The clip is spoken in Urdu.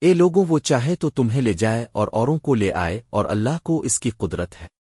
اے لوگوں، وہ چاہے تو تمہیں لے جائے اور اوروں کو لے آئے اور اللہ کو اس کی قدرت ہے۔